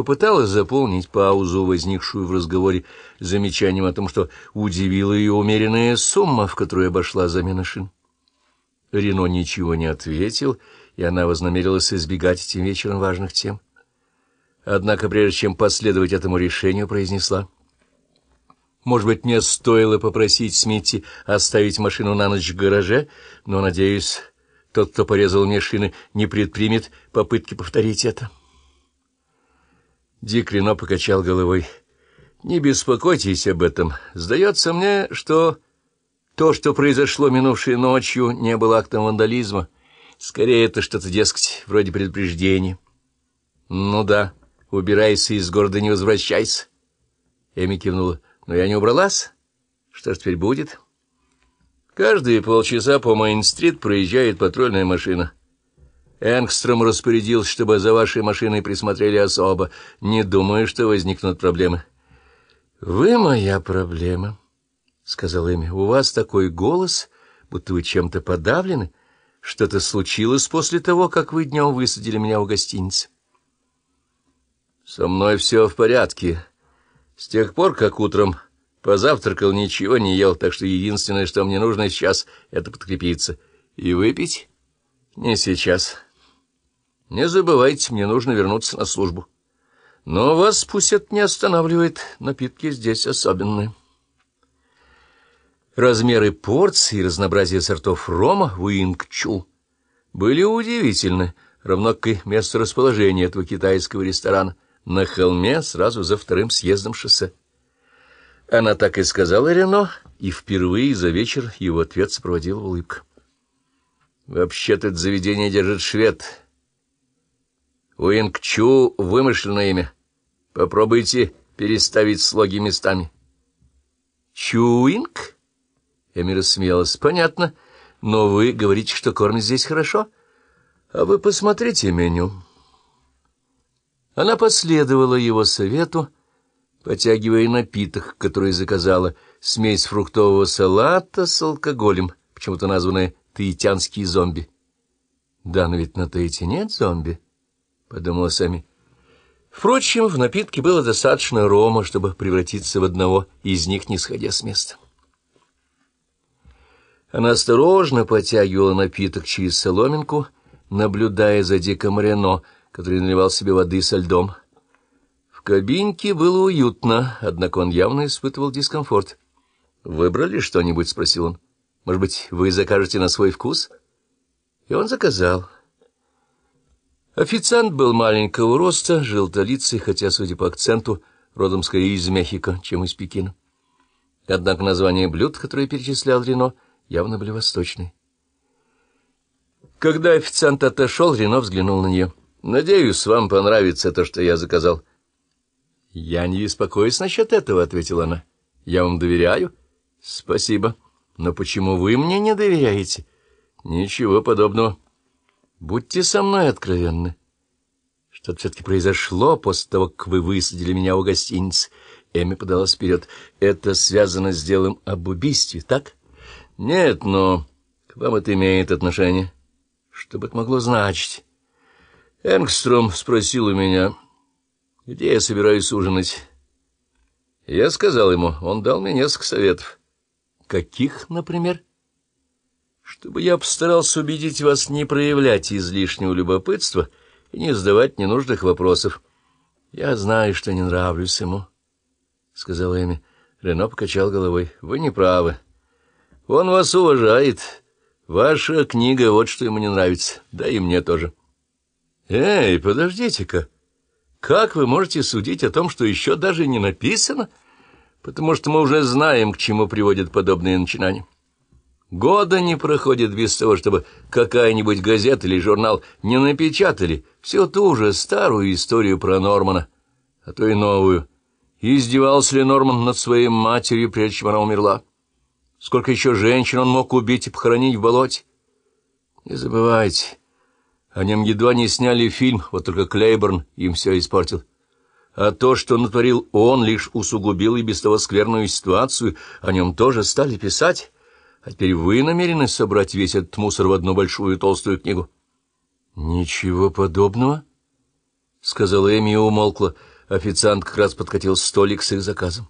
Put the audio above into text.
попыталась заполнить паузу, возникшую в разговоре, замечанием о том, что удивила ее умеренная сумма, в которую обошла замена шин. Рено ничего не ответил, и она вознамерилась избегать этим вечером важных тем. Однако, прежде чем последовать этому решению, произнесла. «Может быть, мне стоило попросить Смитти оставить машину на ночь в гараже, но, надеюсь, тот, кто порезал мне шины, не предпримет попытки повторить это». Дик Рено покачал головой. «Не беспокойтесь об этом. Сдается мне, что то, что произошло минувшей ночью, не было актом вандализма. Скорее, это что-то, дескать, вроде предупреждения». «Ну да, убирайся из города, не возвращайся». Эми кивнула. «Но я не убралась. Что ж теперь будет?» «Каждые полчаса по Мейн-стрит проезжает патрульная машина». Энгстром распорядился, чтобы за вашей машиной присмотрели особо. Не думаю, что возникнут проблемы. — Вы моя проблема, — сказал Эми. — У вас такой голос, будто вы чем-то подавлены. Что-то случилось после того, как вы днем высадили меня в гостинице. — Со мной все в порядке. С тех пор, как утром позавтракал, ничего не ел, так что единственное, что мне нужно сейчас, — это подкрепиться. И выпить? — Не сейчас. — не забывайте, мне нужно вернуться на службу. Но вас пусть это не останавливает, напитки здесь особенные. Размеры порций и разнообразие сортов рома в Уинкчу были удивительны, равно как и место расположения этого китайского ресторана на холме сразу за вторым съездом шоссе. Она так и сказала Рено, и впервые за вечер его ответ сопроводила улыбка. «Вообще-то это заведение держит швед», Уинг-Чу — вымышленное имя. Попробуйте переставить слоги местами. Чуинг? Эми рассмеялась. Понятно. Но вы говорите, что кормят здесь хорошо. А вы посмотрите меню. Она последовала его совету, потягивая напиток, который заказала, смесь фруктового салата с алкоголем, почему-то названная таитянские зомби. Да, но ведь на Таити нет зомби. — подумала Сами. Впрочем, в напитке было достаточно рома, чтобы превратиться в одного из них, не сходя с места. Она осторожно потягивала напиток через соломинку, наблюдая за Диком Рено, который наливал себе воды со льдом. В кабинке было уютно, однако он явно испытывал дискомфорт. «Выбрали что-нибудь?» — спросил он. «Может быть, вы закажете на свой вкус?» И он заказал. Официант был маленького роста, желтолицый, хотя, судя по акценту, родом скорее из Мехико, чем из Пекина. Однако названия блюд, которые перечислял Рено, явно были восточные. Когда официант отошел, Рено взглянул на нее. «Надеюсь, вам понравится то, что я заказал». «Я не беспокоюсь насчет этого», — ответила она. «Я вам доверяю». «Спасибо. Но почему вы мне не доверяете?» «Ничего подобного». Будьте со мной откровенны. Что-то все-таки произошло после того, как вы высадили меня у гостиницы. Эми подалась вперед. Это связано с делом об убийстве, так? Нет, но к вам это имеет отношение. Что бы это могло значить? Энгстром спросил у меня, где я собираюсь ужинать. Я сказал ему, он дал мне несколько советов. Каких, например? — чтобы я постарался убедить вас не проявлять излишнего любопытства и не задавать ненужных вопросов. Я знаю, что не нравлюсь ему, — сказала Эми. Рено покачал головой. — Вы не правы. Он вас уважает. Ваша книга — вот что ему не нравится. Да и мне тоже. — Эй, подождите-ка. Как вы можете судить о том, что еще даже не написано? Потому что мы уже знаем, к чему приводят подобные начинания. Года не проходит без того, чтобы какая-нибудь газета или журнал не напечатали всю ту же старую историю про Нормана, а то и новую. Издевался ли Норман над своей матерью, прежде чем она умерла? Сколько еще женщин он мог убить и похоронить в болоте? Не забывайте, о нем едва не сняли фильм, вот только Клейборн им все испортил. А то, что натворил он, лишь усугубил и без того скверную ситуацию, о нем тоже стали писать». А теперь вы намерены собрать весь этот мусор в одну большую толстую книгу? — Ничего подобного, —— сказала Эми и умолкла. Официант как раз подкатил столик с их заказом.